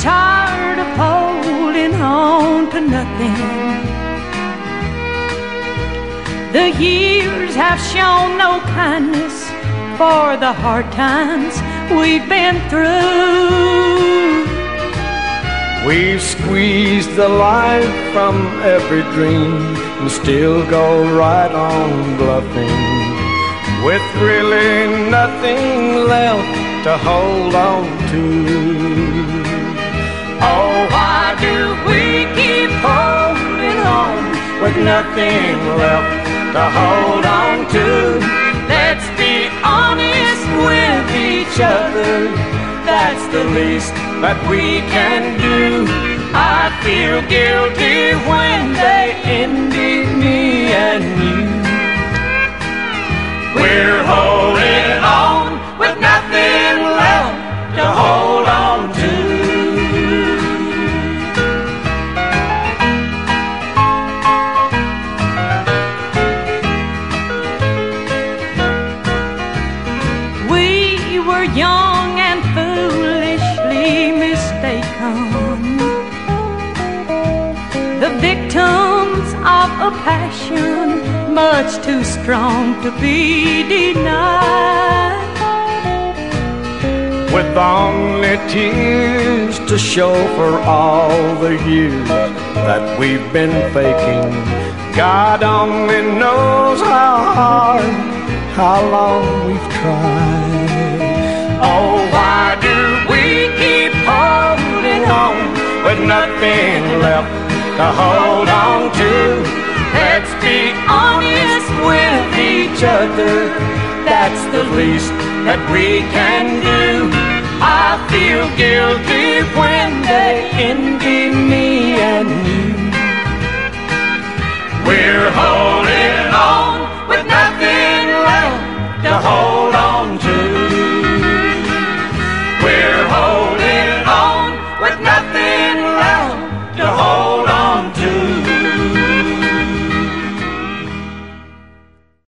tired of holding on to nothing. The years have shown no kindness for the hard times we've been through. We've squeezed the life from every dream and still go right on bluffing. With really nothing left to hold on to. Nothing left to hold on to? Let's be honest with each other. That's the least that we can do. I feel guilty when they envy me and you. Were young and foolishly mistaken. The victims of a passion much too strong to be denied. With only tears to show for all the years that we've been faking. God only knows how hard, how long we've tried. Oh, why do we keep holding on with nothing left to hold on to? Let's be honest with each other. That's the least that we can do. I feel guilty